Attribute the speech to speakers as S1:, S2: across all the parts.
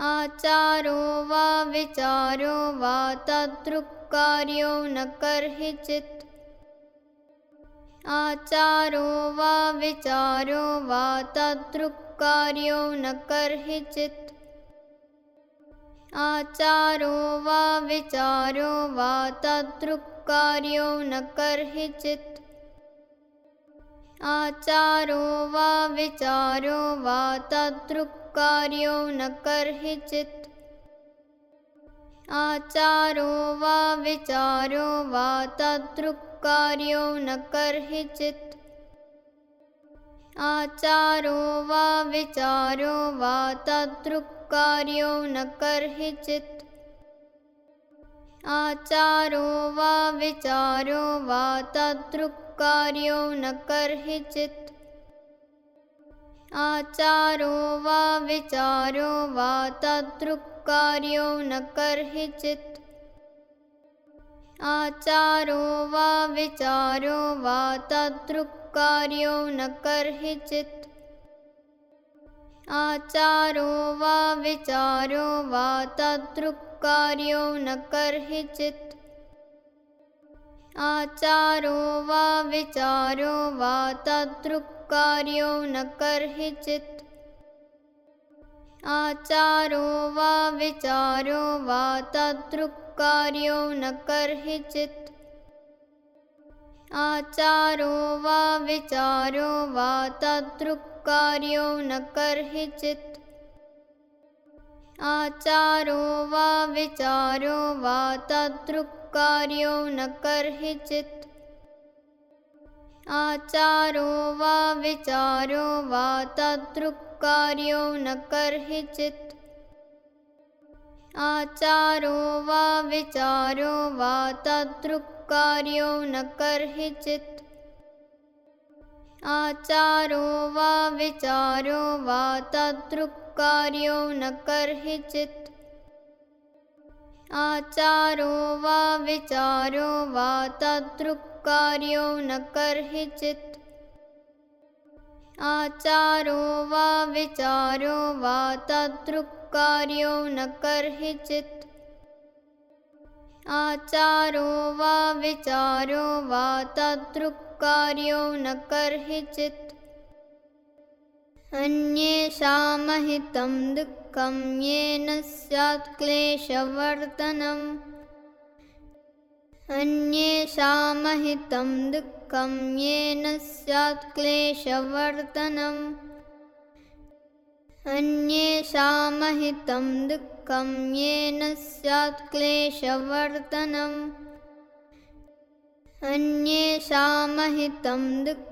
S1: आचारो वा विचारो वा तदृक्कार्यो न कर्हिचित्। आचारो वा विचारो वा तदृक्कार्यो न कर्हिचित्। आचारो वा विचारो वा तदृक्कार्यो न कर्हिचित्। आचारो वा विचारो वा तदृक्कार्यो न कर्हिचित् आचारो वा विचारो वा तदृक्कार्यो न कर्हिचित् आचारो वा विचारो वा तदृक्कार्यो न कर्हिचित् आचारो वा विचारो वा तदृक्कार्यो न कर्हिचित् आचारो वा विचारो वा तदृक्कार्यो न कर्हिचित् आचारो वा विचारो वा तदृक्कार्यो न कर्हिचित् आचारो वा विचारो वा तदृक्कार्यो न कर्हिचित् आचारो वा विचारो वा तदृक्कार्यो न कर्हिचित् आचारो वा विचारो वा तदृक्कार्यो न कर्हिचित् आचारो वा विचारो वा तदृक्कार्यो न कर्हिचित् आचारो वा विचारो वा तदृक्कार्यो न कर्हिचित् आचारो वा विचारो वा तदृक्कार्यो न कर्हिचित् आचारो वा विचारो वा तदृक्कार्यो न कर्हिचित् आचारो वा विचारो वा तदृक्कार्यो न कर्हिचित् आचारो वा विचारो वा तदृक्कार्यो न कर्हिचित् आचारो वा विचारो वा तदृक्कार्यो न कर्हिचित् आचारो वा विचारो वा तदृक्कार्यो न कर्हिचित् अन्येषामहितं दुःखं येन स्यात् क्लेशवर्धनम्। अन्येषामहितं दुःखं येन स्यात् क्लेशवर्धनम्। अन्येषामहितं दुःखं येन स्यात् क्लेशवर्धनम्। अन्येषामहितं दुःखं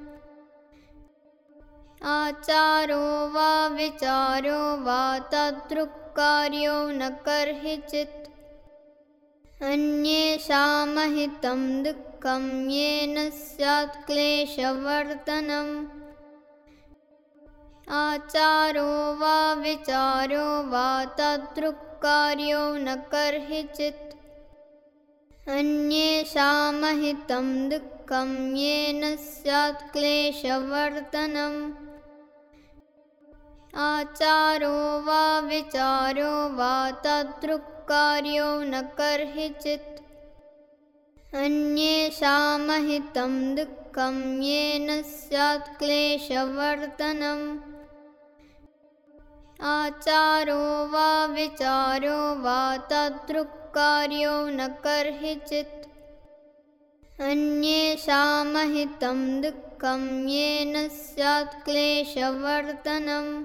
S1: आचारो वा विचारो वा तदृक्कार्यो न कर्हिचित् अन्येषामहितं दुःखं येन स्यात् क्लेशवर्धनम्। आचारो वा विचारो वा तदृक्कार्यो न कर्हिचित् अन्येषामहितं दुःखं येन स्यात् क्लेशवर्धनम् आचारो वा विचारो वा तदृक्कार्यो न कर्हिचित्। अन्येषामहितं दुःखं येन स्यात् क्लेशवर्धनम्। आचारो वा विचारो वा तदृक्कार्यो न कर्हिचित्। अन्येषामहितं दुःखं येन स्यात् क्लेशवर्धनम्।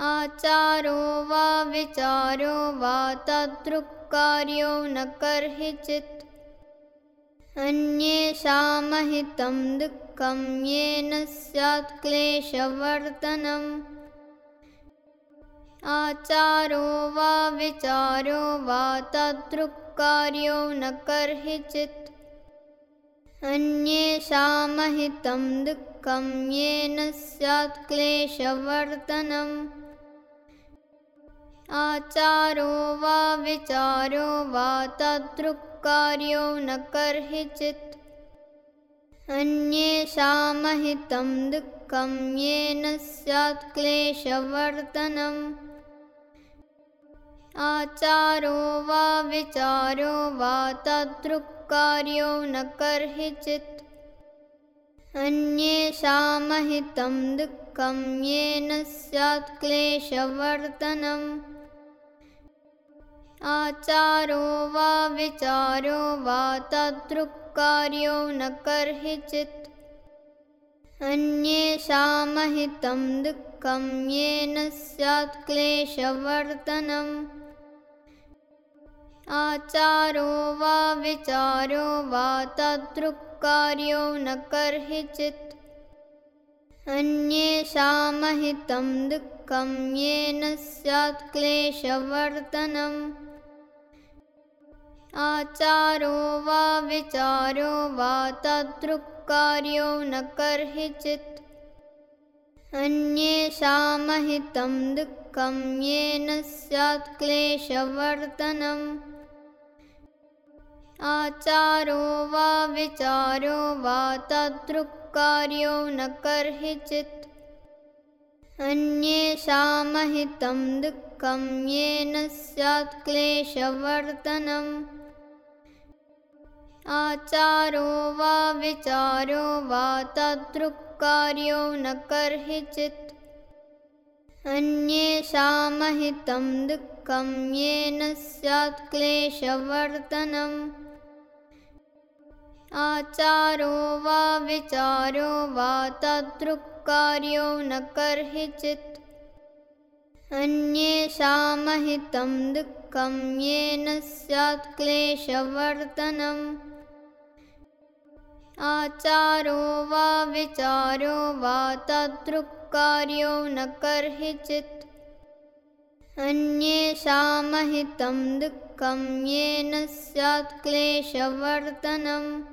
S1: आचारो वा विचारो वा तदृक्कार्यो न कर्हिचित्। अन्येषामहितं दुःखं येन स्यात् क्लेशवर्धनम्। आचारो वा विचारो वा तदृक्कार्यो न कर्हिचित् अन्येषामहितं दुःखं येन स्यात् क्लेशवर्धनम्। आचारो वा विचारो वा तदृक्कार्यो न कर्हिचित्। अन्येषामहितं दुःखं येन स्यात् क्लेशवर्धनम् आचारो वा विचारो वा तदृक्कार्यो न कर्हिचित्। अन्येषामहितं दुःखं येन स्यात् क्लेशवर्धनम्। आचारो वा विचारो वा तदृक्कार्यो न कर्हिचित्। अन्येषामहितं दुःखं येन स्यात् क्लेशवर्धनम् आचारो वा विचारो वा तदृक्कार्यो न कर्हिचित्। अन्येषामहितं दुःखं येन स्यात् क्लेशवर्धनम्। आचारो वा विचारो वा तदृक्कार्यो न कर्हिचित्। अन्येषामहितं दुःखं येन स्यात् क्लेशवर्धनम् आचारो वा विचारो वा तदृक्कार्यो न कर्हिचित्। अन्येषामहितं दुःखं येन स्यात् क्लेशवर्धनम्। आचारो वा विचारो वा तदृक्कार्यो न कर्हिचित्। अन्येषामहितं दुःखं येन स्यात् क्लेशवर्धनम् आचारो वा विचारो वा तदृक्कार्यो न कर्हिचित् अन्येषामहितं दुःखं येन स्यात् क्लेशवर्धनम्। आचारो वा विचारो वा तदृक्कार्यो न कर्हिचित् अन्येषामहितं दुःखं येन स्यात् क्लेशवर्धनम्